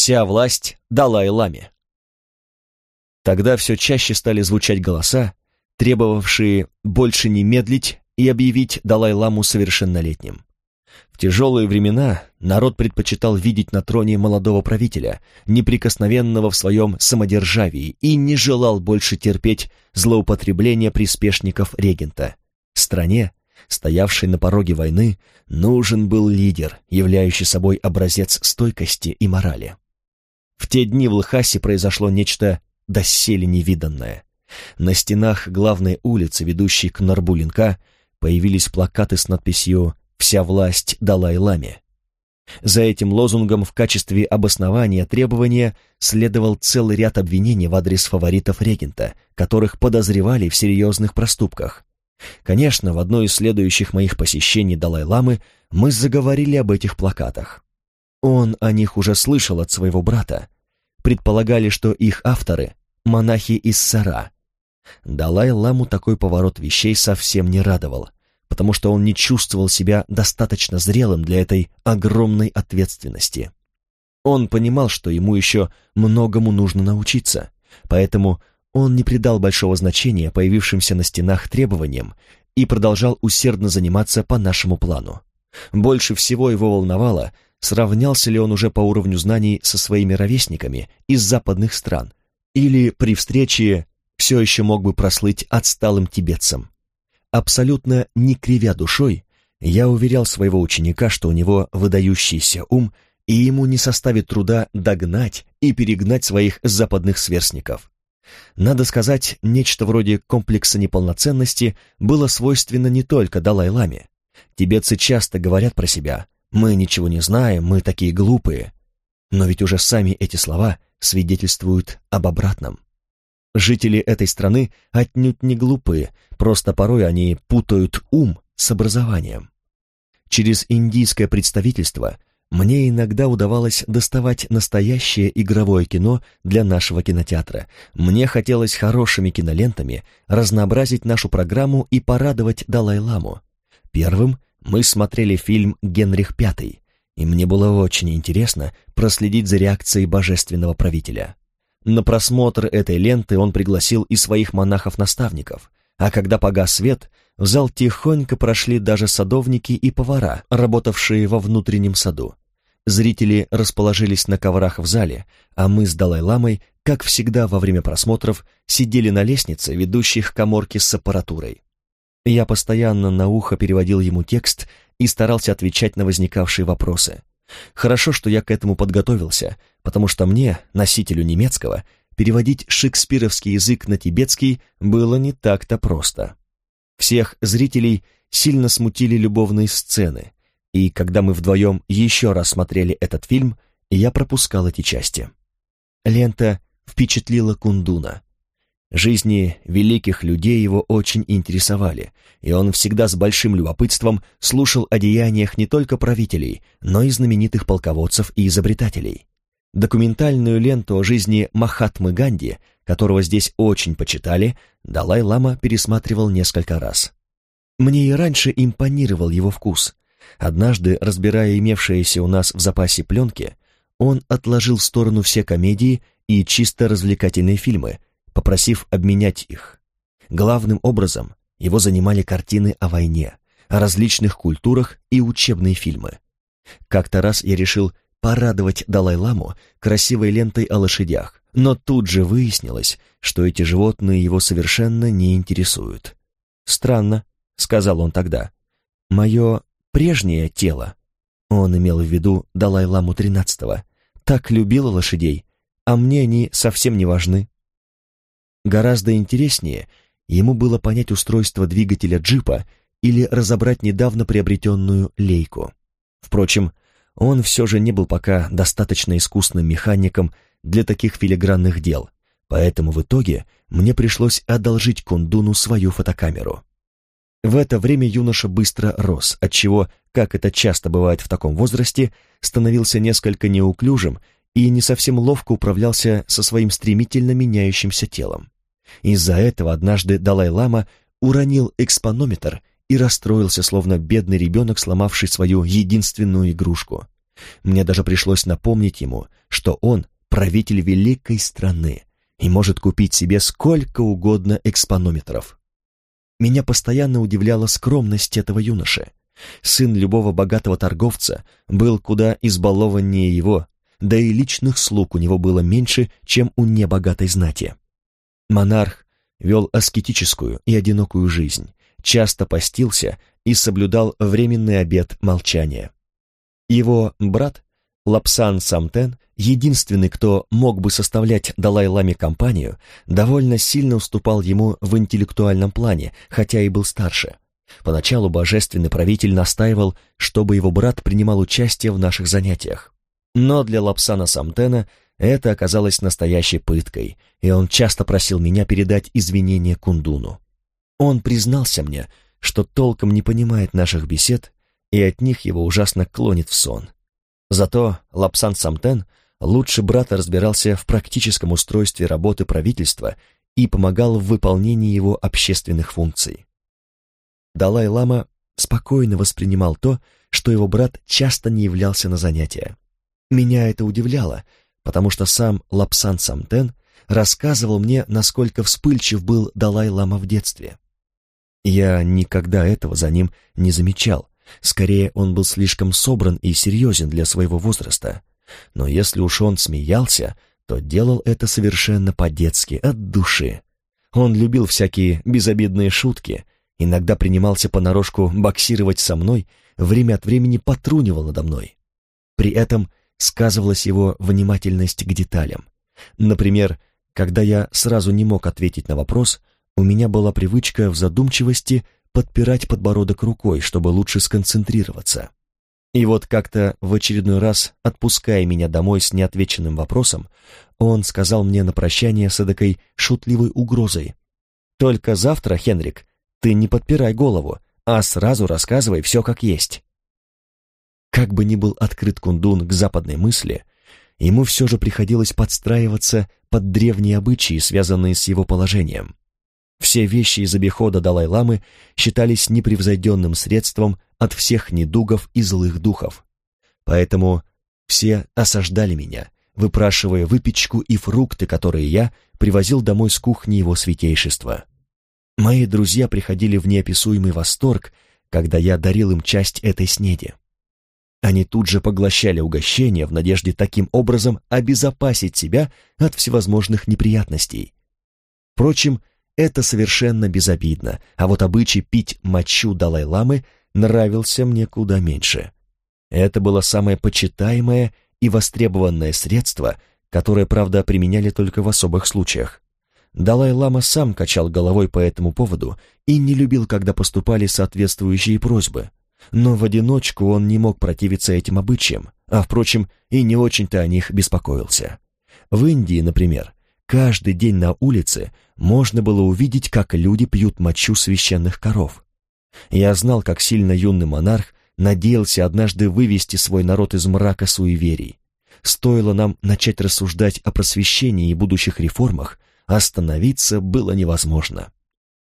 Вся власть Далай-ламе. Тогда все чаще стали звучать голоса, требовавшие больше не медлить и объявить Далай-ламу совершеннолетним. В тяжелые времена народ предпочитал видеть на троне молодого правителя, неприкосновенного в своем самодержавии, и не желал больше терпеть злоупотребления приспешников регента. Стране, стоявшей на пороге войны, нужен был лидер, являющий собой образец стойкости и морали. В те дни в Лхасе произошло нечто доселе невиданное. На стенах главной улицы, ведущей к Нарбулинка, появились плакаты с надписью «Вся власть Далай-Ламе». За этим лозунгом в качестве обоснования требования следовал целый ряд обвинений в адрес фаворитов регента, которых подозревали в серьезных проступках. Конечно, в одно из следующих моих посещений Далай-Ламы мы заговорили об этих плакатах. Он о них уже слышал от своего брата. Предполагали, что их авторы — монахи из Сара. Далай-Ламу такой поворот вещей совсем не радовал, потому что он не чувствовал себя достаточно зрелым для этой огромной ответственности. Он понимал, что ему еще многому нужно научиться, поэтому он не придал большого значения появившимся на стенах требованиям и продолжал усердно заниматься по нашему плану. Больше всего его волновало, сравнялся ли он уже по уровню знаний со своими ровесниками из западных стран, или при встрече все еще мог бы прослыть отсталым тибетцем. Абсолютно не кривя душой, я уверял своего ученика, что у него выдающийся ум, и ему не составит труда догнать и перегнать своих западных сверстников. Надо сказать, нечто вроде комплекса неполноценности было свойственно не только Далай-ламе. Тибетцы часто говорят про себя «мы ничего не знаем, мы такие глупые». Но ведь уже сами эти слова свидетельствуют об обратном. Жители этой страны отнюдь не глупые, просто порой они путают ум с образованием. Через индийское представительство мне иногда удавалось доставать настоящее игровое кино для нашего кинотеатра. Мне хотелось хорошими кинолентами разнообразить нашу программу и порадовать Далай-ламу. Первым мы смотрели фильм «Генрих V», и мне было очень интересно проследить за реакцией божественного правителя. На просмотр этой ленты он пригласил и своих монахов-наставников, а когда погас свет, в зал тихонько прошли даже садовники и повара, работавшие во внутреннем саду. Зрители расположились на коврах в зале, а мы с Далай-ламой, как всегда во время просмотров, сидели на лестнице, ведущей к коморке с аппаратурой. Я постоянно на ухо переводил ему текст и старался отвечать на возникавшие вопросы. Хорошо, что я к этому подготовился, потому что мне, носителю немецкого, переводить шекспировский язык на тибетский было не так-то просто. Всех зрителей сильно смутили любовные сцены, и когда мы вдвоем еще раз смотрели этот фильм, я пропускал эти части. Лента впечатлила Кундуна. Жизни великих людей его очень интересовали, и он всегда с большим любопытством слушал о деяниях не только правителей, но и знаменитых полководцев и изобретателей. Документальную ленту о жизни Махатмы Ганди, которого здесь очень почитали, Далай-лама пересматривал несколько раз. Мне и раньше импонировал его вкус. Однажды, разбирая имевшиеся у нас в запасе пленки, он отложил в сторону все комедии и чисто развлекательные фильмы, попросив обменять их. Главным образом его занимали картины о войне, о различных культурах и учебные фильмы. Как-то раз я решил порадовать Далай-ламу красивой лентой о лошадях, но тут же выяснилось, что эти животные его совершенно не интересуют. «Странно», — сказал он тогда, — «мое прежнее тело». Он имел в виду Далай-ламу XIII, так любила лошадей, а мне они совсем не важны. Гораздо интереснее ему было понять устройство двигателя джипа или разобрать недавно приобретенную лейку. Впрочем, он все же не был пока достаточно искусным механиком для таких филигранных дел, поэтому в итоге мне пришлось одолжить Кундуну свою фотокамеру. В это время юноша быстро рос, отчего, как это часто бывает в таком возрасте, становился несколько неуклюжим и не совсем ловко управлялся со своим стремительно меняющимся телом. Из-за этого однажды Далай-лама уронил экспонометр и расстроился, словно бедный ребенок, сломавший свою единственную игрушку. Мне даже пришлось напомнить ему, что он правитель великой страны и может купить себе сколько угодно экспонометров. Меня постоянно удивляла скромность этого юноши. Сын любого богатого торговца был куда избалованнее его, да и личных слуг у него было меньше, чем у небогатой знати. Монарх вел аскетическую и одинокую жизнь, часто постился и соблюдал временный обет молчания. Его брат, Лапсан Самтен, единственный, кто мог бы составлять Далай-Ламе компанию, довольно сильно уступал ему в интеллектуальном плане, хотя и был старше. Поначалу божественный правитель настаивал, чтобы его брат принимал участие в наших занятиях. Но для Лапсана Самтена это оказалось настоящей пыткой, и он часто просил меня передать извинения Кундуну. Он признался мне, что толком не понимает наших бесед, и от них его ужасно клонит в сон. Зато Лапсан Самтен лучше брата разбирался в практическом устройстве работы правительства и помогал в выполнении его общественных функций. Далай-лама спокойно воспринимал то, что его брат часто не являлся на занятия. Меня это удивляло, потому что сам Лапсан Самтен рассказывал мне, насколько вспыльчив был Далай-лама в детстве. Я никогда этого за ним не замечал, скорее он был слишком собран и серьезен для своего возраста. Но если уж он смеялся, то делал это совершенно по-детски, от души. Он любил всякие безобидные шутки, иногда принимался понарошку боксировать со мной, время от времени потрунивал надо мной. При этом сказывалась его внимательность к деталям. Например, когда я сразу не мог ответить на вопрос, у меня была привычка в задумчивости подпирать подбородок рукой, чтобы лучше сконцентрироваться. И вот как-то в очередной раз, отпуская меня домой с неотвеченным вопросом, он сказал мне на прощание с эдакой шутливой угрозой. «Только завтра, Хенрик, ты не подпирай голову, а сразу рассказывай все как есть». Как бы ни был открыт Кундун к западной мысли, ему все же приходилось подстраиваться под древние обычаи, связанные с его положением. Все вещи из обихода Далай-ламы считались непревзойденным средством от всех недугов и злых духов. Поэтому все осаждали меня, выпрашивая выпечку и фрукты, которые я привозил домой с кухни его святейшества. Мои друзья приходили в неописуемый восторг, когда я дарил им часть этой снеди. Они тут же поглощали угощение в надежде таким образом обезопасить себя от всевозможных неприятностей. Впрочем, это совершенно безобидно, а вот обычай пить мочу Далай-ламы нравился мне куда меньше. Это было самое почитаемое и востребованное средство, которое, правда, применяли только в особых случаях. Далай-лама сам качал головой по этому поводу и не любил, когда поступали соответствующие просьбы. Но в одиночку он не мог противиться этим обычаям, а, впрочем, и не очень-то о них беспокоился. В Индии, например, каждый день на улице можно было увидеть, как люди пьют мочу священных коров. Я знал, как сильно юный монарх надеялся однажды вывести свой народ из мрака суеверий. Стоило нам начать рассуждать о просвещении и будущих реформах, остановиться было невозможно.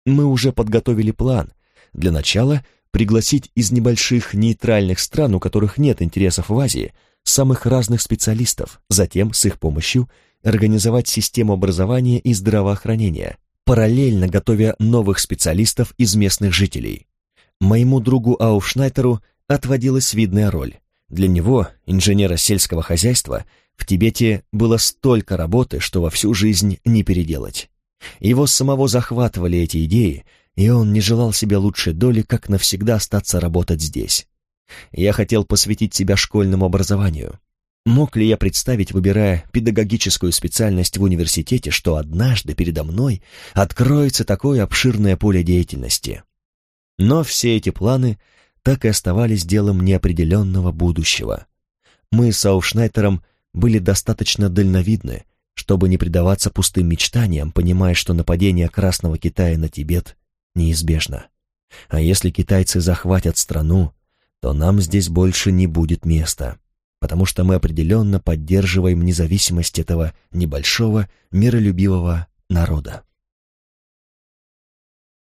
Мы уже подготовили план. Для начала пригласить из небольших нейтральных стран, у которых нет интересов в Азии, самых разных специалистов, затем с их помощью организовать систему образования и здравоохранения, параллельно готовя новых специалистов из местных жителей. Моему другу Ауфшнайтеру отводилась видная роль. Для него, инженера сельского хозяйства, в Тибете было столько работы, что во всю жизнь не переделать. Его самого захватывали эти идеи, и он не желал себе лучшей доли, как навсегда остаться работать здесь. Я хотел посвятить себя школьному образованию. Мог ли я представить, выбирая педагогическую специальность в университете, что однажды передо мной откроется такое обширное поле деятельности? Но все эти планы так и оставались делом неопределенного будущего. Мы с Аушнайтером были достаточно дальновидны, чтобы не предаваться пустым мечтаниям, понимая, что нападение Красного Китая на Тибет неизбежно. А если китайцы захватят страну, то нам здесь больше не будет места потому что мы определенно поддерживаем независимость этого небольшого, миролюбивого народа.